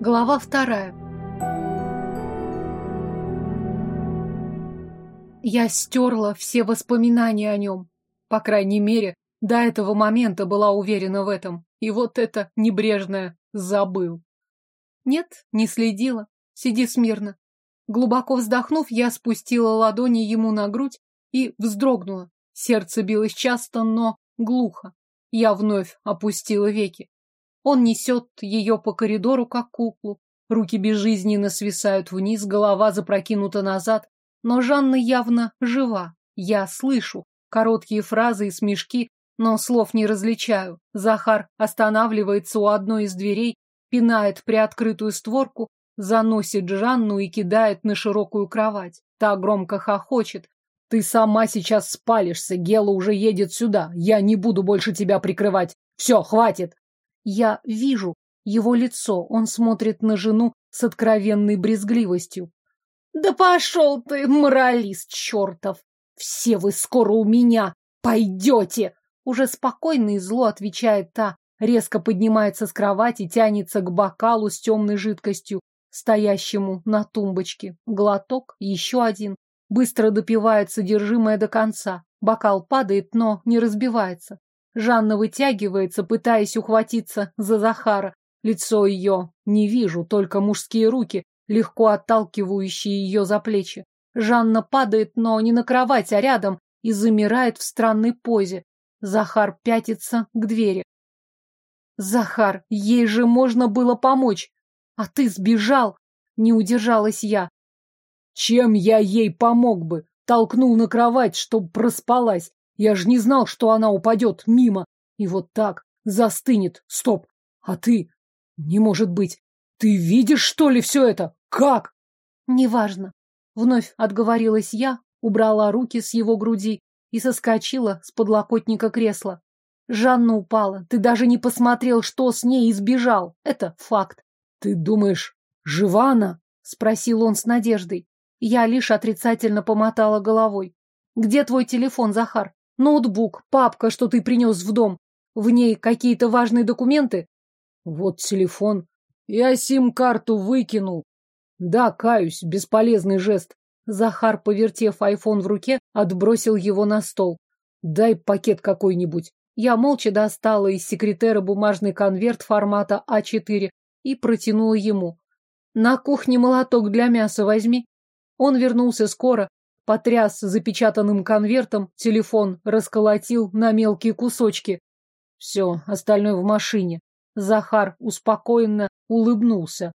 Глава вторая. Я стерла все воспоминания о нем. По крайней мере, до этого момента была уверена в этом. И вот это небрежное забыл. Нет, не следила. Сиди смирно. Глубоко вздохнув, я спустила ладони ему на грудь и вздрогнула. Сердце билось часто, но глухо. Я вновь опустила веки. Он несет ее по коридору, как куклу. Руки безжизненно свисают вниз, голова запрокинута назад. Но Жанна явно жива. Я слышу короткие фразы и смешки, но слов не различаю. Захар останавливается у одной из дверей, пинает приоткрытую створку, заносит Жанну и кидает на широкую кровать. Та громко хохочет. «Ты сама сейчас спалишься, Гела уже едет сюда. Я не буду больше тебя прикрывать. Все, хватит!» Я вижу его лицо, он смотрит на жену с откровенной брезгливостью. «Да пошел ты, моралист чертов! Все вы скоро у меня пойдете!» Уже спокойно и зло отвечает та, резко поднимается с кровати, тянется к бокалу с темной жидкостью, стоящему на тумбочке. Глоток, еще один. Быстро допивает содержимое до конца. Бокал падает, но не разбивается. Жанна вытягивается, пытаясь ухватиться за Захара. Лицо ее не вижу, только мужские руки, легко отталкивающие ее за плечи. Жанна падает, но не на кровать, а рядом, и замирает в странной позе. Захар пятится к двери. Захар, ей же можно было помочь. А ты сбежал. Не удержалась я. Чем я ей помог бы? Толкнул на кровать, чтоб проспалась. Я же не знал, что она упадет мимо. И вот так застынет. Стоп. А ты? Не может быть. Ты видишь, что ли, все это? Как? Неважно. Вновь отговорилась я, убрала руки с его груди и соскочила с подлокотника кресла. Жанна упала. Ты даже не посмотрел, что с ней, и сбежал. Это факт. Ты думаешь, жива она? Спросил он с надеждой. Я лишь отрицательно помотала головой. Где твой телефон, Захар? Ноутбук, папка, что ты принес в дом. В ней какие-то важные документы? Вот телефон. Я сим-карту выкинул. Да, каюсь, бесполезный жест. Захар, повертев айфон в руке, отбросил его на стол. Дай пакет какой-нибудь. Я молча достала из секретера бумажный конверт формата А4 и протянула ему. На кухне молоток для мяса возьми. Он вернулся скоро, потряс запечатанным конвертом, телефон расколотил на мелкие кусочки. Все, остальное в машине. Захар успокоенно улыбнулся.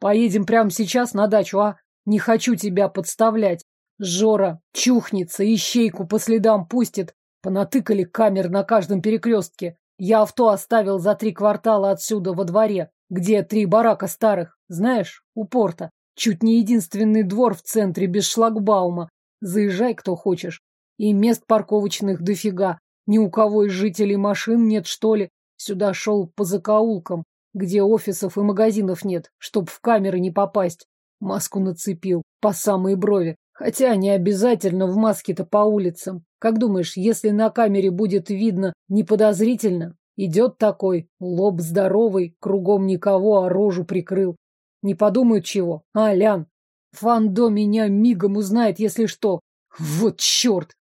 Поедем прямо сейчас на дачу, а? Не хочу тебя подставлять. Жора чухнется, ищейку по следам пустит. Понатыкали камер на каждом перекрестке. Я авто оставил за три квартала отсюда во дворе, где три барака старых. Знаешь, у порта. Чуть не единственный двор в центре без шлагбаума. Заезжай, кто хочешь. И мест парковочных дофига. Ни у кого из жителей машин нет, что ли. Сюда шел по закоулкам, где офисов и магазинов нет, чтоб в камеры не попасть. Маску нацепил по самые брови. Хотя не обязательно в маске-то по улицам. Как думаешь, если на камере будет видно неподозрительно? Идет такой, лоб здоровый, кругом никого, а рожу прикрыл. Не подумают чего. А, Лян, Фандо меня мигом узнает, если что. Вот черт!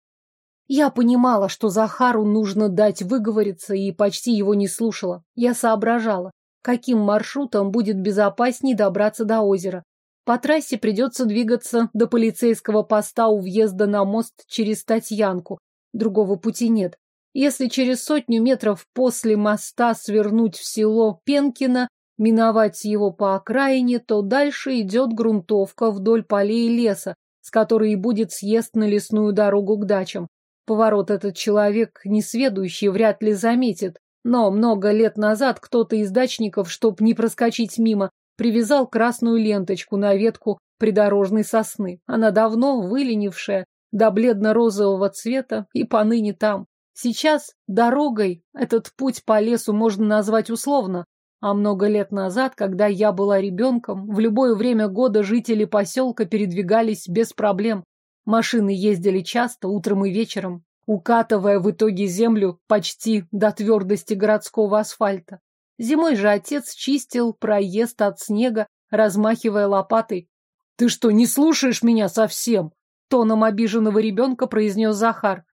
Я понимала, что Захару нужно дать выговориться, и почти его не слушала. Я соображала, каким маршрутом будет безопаснее добраться до озера. По трассе придется двигаться до полицейского поста у въезда на мост через Татьянку. Другого пути нет. Если через сотню метров после моста свернуть в село Пенкино, миновать его по окраине, то дальше идет грунтовка вдоль полей леса, с которой и будет съезд на лесную дорогу к дачам. Поворот этот человек, несведущий, вряд ли заметит, но много лет назад кто-то из дачников, чтоб не проскочить мимо, привязал красную ленточку на ветку придорожной сосны. Она давно выленившая, до бледно-розового цвета и поныне там. Сейчас дорогой этот путь по лесу можно назвать условно, а много лет назад, когда я была ребенком, в любое время года жители поселка передвигались без проблем. Машины ездили часто, утром и вечером, укатывая в итоге землю почти до твердости городского асфальта. Зимой же отец чистил проезд от снега, размахивая лопатой. «Ты что, не слушаешь меня совсем?» Тоном обиженного ребенка произнес Захар.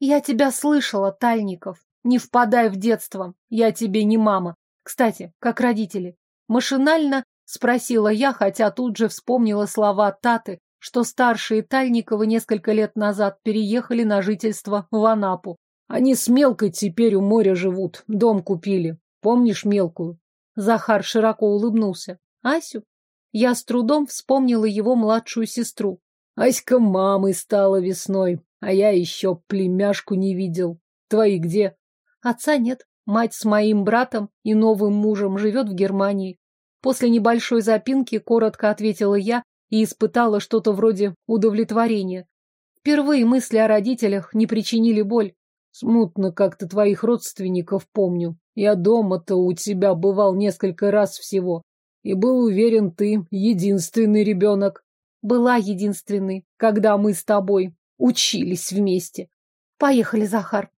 «Я тебя слышала, Тальников. Не впадай в детство. Я тебе не мама. Кстати, как родители. Машинально спросила я, хотя тут же вспомнила слова Таты, что старшие Тальниковы несколько лет назад переехали на жительство в Анапу. Они с Мелкой теперь у моря живут, дом купили. Помнишь Мелкую? Захар широко улыбнулся. Асю? Я с трудом вспомнила его младшую сестру. Аська мамой стала весной, а я еще племяшку не видел. Твои где? Отца нет. Мать с моим братом и новым мужем живет в Германии. После небольшой запинки коротко ответила я и испытала что-то вроде удовлетворения. Впервые мысли о родителях не причинили боль. Смутно как-то твоих родственников помню. Я дома-то у тебя бывал несколько раз всего. И был уверен, ты единственный ребенок. Была единственной, когда мы с тобой учились вместе. Поехали, Захар.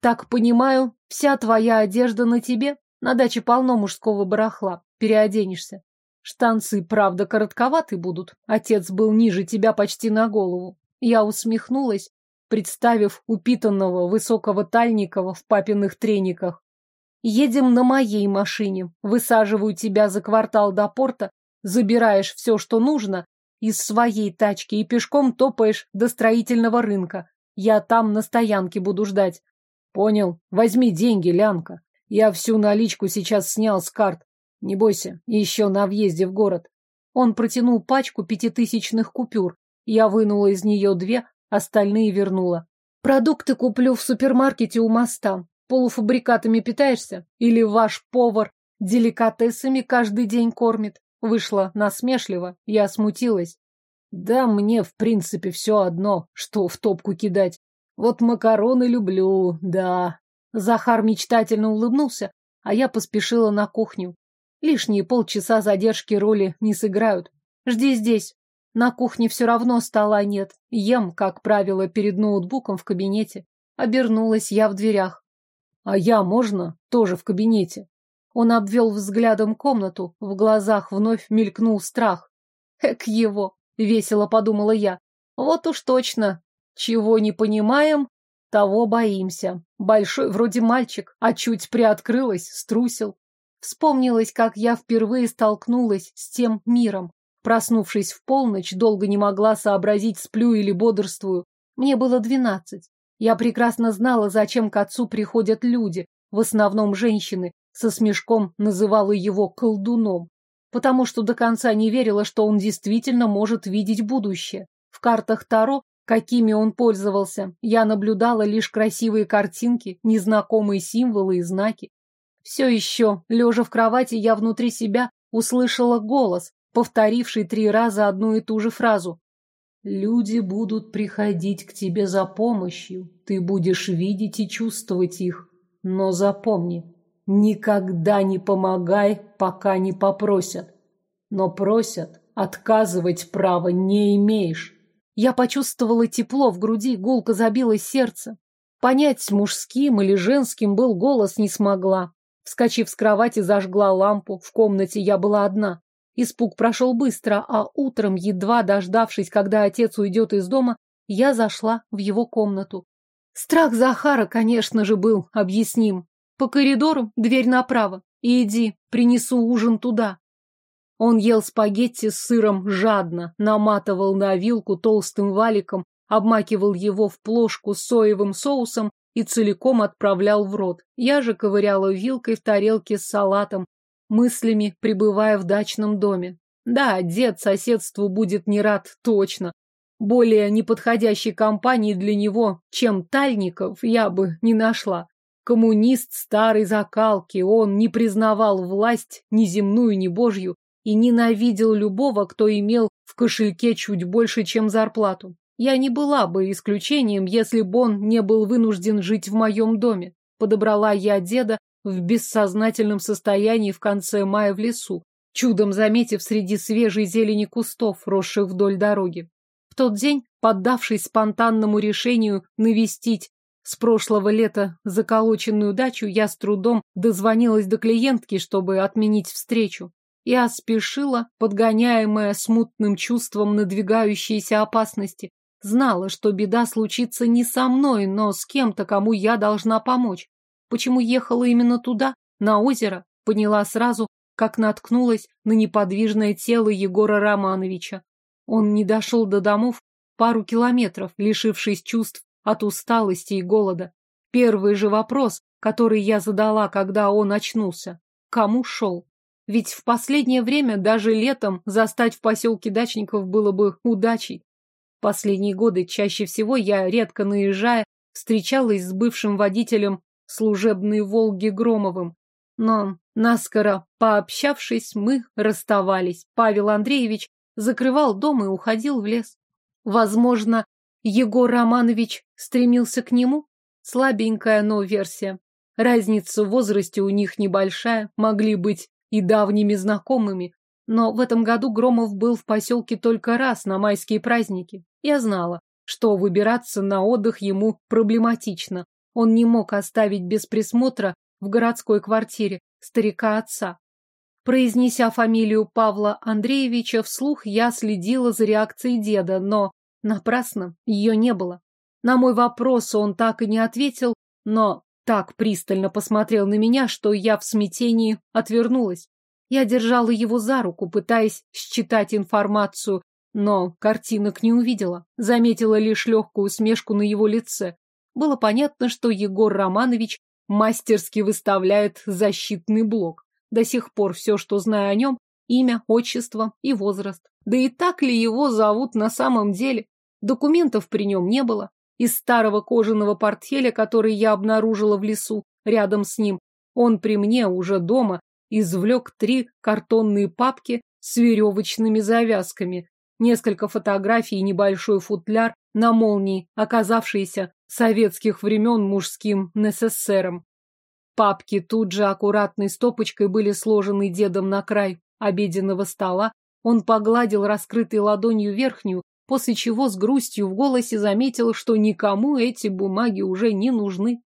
Так понимаю, вся твоя одежда на тебе? На даче полно мужского барахла. Переоденешься. Штанцы, правда, коротковаты будут. Отец был ниже тебя почти на голову. Я усмехнулась, представив упитанного высокого Тальникова в папиных трениках. Едем на моей машине. Высаживаю тебя за квартал до порта, забираешь все, что нужно, из своей тачки и пешком топаешь до строительного рынка. Я там на стоянке буду ждать. Понял. Возьми деньги, Лянка. Я всю наличку сейчас снял с карт. Не бойся, еще на въезде в город. Он протянул пачку пятитысячных купюр. Я вынула из нее две, остальные вернула. Продукты куплю в супермаркете у моста. Полуфабрикатами питаешься? Или ваш повар деликатесами каждый день кормит? Вышло насмешливо, я смутилась. Да мне, в принципе, все одно, что в топку кидать. Вот макароны люблю, да. Захар мечтательно улыбнулся, а я поспешила на кухню. Лишние полчаса задержки роли не сыграют. Жди здесь. На кухне все равно стола нет. Ем, как правило, перед ноутбуком в кабинете. Обернулась я в дверях. А я можно? Тоже в кабинете. Он обвел взглядом комнату, в глазах вновь мелькнул страх. Эк его, весело подумала я. Вот уж точно. Чего не понимаем, того боимся. Большой вроде мальчик, а чуть приоткрылась, струсил. Вспомнилось, как я впервые столкнулась с тем миром. Проснувшись в полночь, долго не могла сообразить, сплю или бодрствую. Мне было двенадцать. Я прекрасно знала, зачем к отцу приходят люди, в основном женщины, со смешком называла его колдуном, потому что до конца не верила, что он действительно может видеть будущее. В картах Таро, какими он пользовался, я наблюдала лишь красивые картинки, незнакомые символы и знаки. Все еще, лежа в кровати, я внутри себя услышала голос, повторивший три раза одну и ту же фразу. «Люди будут приходить к тебе за помощью, ты будешь видеть и чувствовать их, но запомни, Никогда не помогай, пока не попросят. Но просят, отказывать права не имеешь. Я почувствовала тепло в груди, гулко забилось сердце. Понять, мужским или женским был голос не смогла. Вскочив с кровати, зажгла лампу. В комнате я была одна. Испуг прошел быстро, а утром, едва дождавшись, когда отец уйдет из дома, я зашла в его комнату. Страх Захара, конечно же, был объясним. По коридору, дверь направо. Иди, принесу ужин туда. Он ел спагетти с сыром жадно, наматывал на вилку толстым валиком, обмакивал его в плошку с соевым соусом и целиком отправлял в рот. Я же ковыряла вилкой в тарелке с салатом, мыслями пребывая в дачном доме. Да, дед соседству будет не рад, точно. Более неподходящей компании для него, чем Тальников, я бы не нашла. Коммунист старой закалки, он не признавал власть ни земную, ни божью и ненавидел любого, кто имел в кошельке чуть больше, чем зарплату. Я не была бы исключением, если бы он не был вынужден жить в моем доме. Подобрала я деда в бессознательном состоянии в конце мая в лесу, чудом заметив среди свежей зелени кустов, росших вдоль дороги. В тот день, поддавшись спонтанному решению навестить С прошлого лета заколоченную дачу я с трудом дозвонилась до клиентки, чтобы отменить встречу. Я спешила, подгоняемая смутным чувством надвигающейся опасности. Знала, что беда случится не со мной, но с кем-то, кому я должна помочь. Почему ехала именно туда, на озеро, поняла сразу, как наткнулась на неподвижное тело Егора Романовича. Он не дошел до домов пару километров, лишившись чувств от усталости и голода. Первый же вопрос, который я задала, когда он очнулся. Кому шел? Ведь в последнее время даже летом застать в поселке дачников было бы удачей. Последние годы чаще всего я, редко наезжая, встречалась с бывшим водителем служебной «Волги» Громовым. Но, наскоро пообщавшись, мы расставались. Павел Андреевич закрывал дом и уходил в лес. Возможно, Егор Романович стремился к нему? Слабенькая, но версия. Разница в возрасте у них небольшая, могли быть и давними знакомыми. Но в этом году Громов был в поселке только раз на майские праздники. Я знала, что выбираться на отдых ему проблематично. Он не мог оставить без присмотра в городской квартире старика отца. Произнеся фамилию Павла Андреевича вслух, я следила за реакцией деда, но напрасно ее не было. На мой вопрос он так и не ответил, но так пристально посмотрел на меня, что я в смятении отвернулась. Я держала его за руку, пытаясь считать информацию, но картинок не увидела. Заметила лишь легкую усмешку на его лице. Было понятно, что Егор Романович мастерски выставляет защитный блок. До сих пор все, что знаю о нем, имя, отчество и возраст. Да и так ли его зовут на самом деле? Документов при нем не было. Из старого кожаного портфеля, который я обнаружила в лесу, рядом с ним, он при мне уже дома извлек три картонные папки с веревочными завязками, несколько фотографий и небольшой футляр на молнии, оказавшиеся советских времен мужским НССРом. Папки тут же аккуратной стопочкой были сложены дедом на край обеденного стола. Он погладил раскрытой ладонью верхнюю, после чего с грустью в голосе заметил, что никому эти бумаги уже не нужны.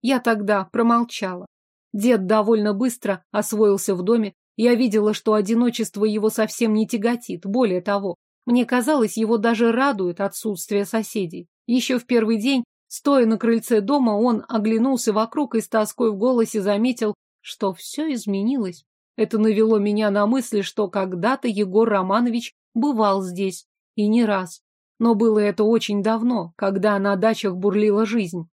Я тогда промолчала. Дед довольно быстро освоился в доме. Я видела, что одиночество его совсем не тяготит. Более того, мне казалось, его даже радует отсутствие соседей. Еще в первый день Стоя на крыльце дома, он оглянулся вокруг и с тоской в голосе заметил, что все изменилось. Это навело меня на мысль, что когда-то Егор Романович бывал здесь, и не раз. Но было это очень давно, когда на дачах бурлила жизнь.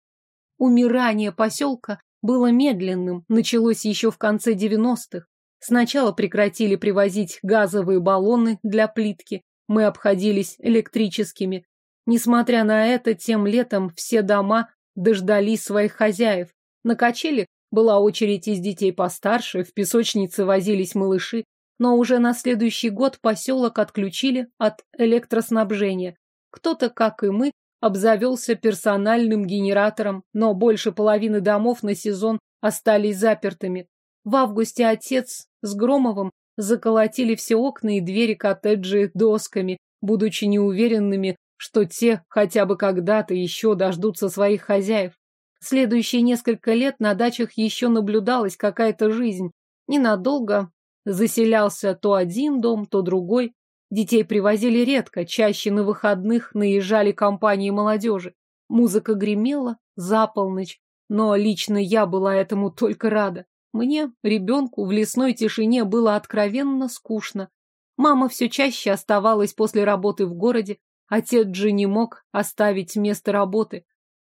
Умирание поселка было медленным, началось еще в конце девяностых. Сначала прекратили привозить газовые баллоны для плитки, мы обходились электрическими, Несмотря на это, тем летом все дома дождались своих хозяев. На качели была очередь из детей постарше, в песочнице возились малыши, но уже на следующий год поселок отключили от электроснабжения. Кто-то, как и мы, обзавелся персональным генератором, но больше половины домов на сезон остались запертыми. В августе отец с Громовым заколотили все окна и двери коттеджей досками, будучи неуверенными, что те хотя бы когда-то еще дождутся своих хозяев. Следующие несколько лет на дачах еще наблюдалась какая-то жизнь. Ненадолго заселялся то один дом, то другой. Детей привозили редко, чаще на выходных наезжали компании молодежи. Музыка гремела за полночь, но лично я была этому только рада. Мне, ребенку, в лесной тишине было откровенно скучно. Мама все чаще оставалась после работы в городе, Отец же не мог оставить место работы.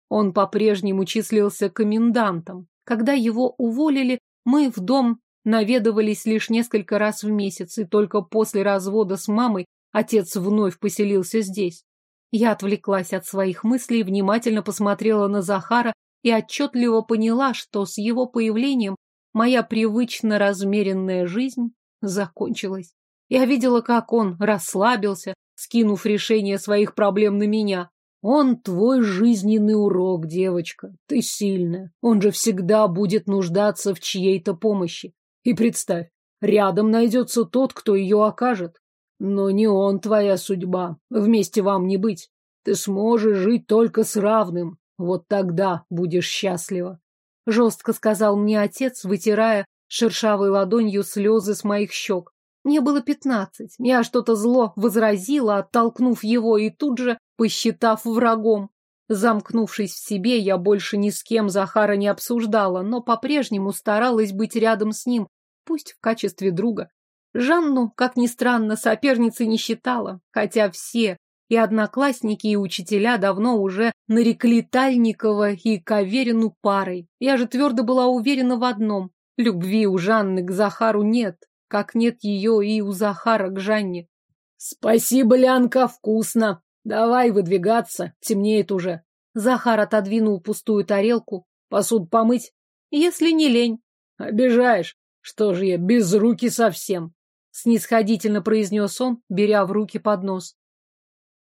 Он по-прежнему числился комендантом. Когда его уволили, мы в дом наведывались лишь несколько раз в месяц, и только после развода с мамой отец вновь поселился здесь. Я отвлеклась от своих мыслей, внимательно посмотрела на Захара и отчетливо поняла, что с его появлением моя привычно размеренная жизнь закончилась. Я видела, как он расслабился, скинув решение своих проблем на меня. Он твой жизненный урок, девочка. Ты сильная. Он же всегда будет нуждаться в чьей-то помощи. И представь, рядом найдется тот, кто ее окажет. Но не он твоя судьба. Вместе вам не быть. Ты сможешь жить только с равным. Вот тогда будешь счастлива. Жестко сказал мне отец, вытирая шершавой ладонью слезы с моих щек. Мне было пятнадцать. Я что-то зло возразила, оттолкнув его и тут же посчитав врагом. Замкнувшись в себе, я больше ни с кем Захара не обсуждала, но по-прежнему старалась быть рядом с ним, пусть в качестве друга. Жанну, как ни странно, соперницей не считала, хотя все, и одноклассники, и учителя давно уже нарекли Тальникова и Каверину парой. Я же твердо была уверена в одном. Любви у Жанны к Захару нет, как нет ее и у Захара к Жанне. «Спасибо, Лянка, вкусно! Давай выдвигаться, темнеет уже». Захар отодвинул пустую тарелку. «Посуд помыть?» «Если не лень». «Обижаешь. Что же я, без руки совсем?» Снисходительно произнес он, беря в руки поднос.